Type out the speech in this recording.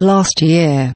Last year.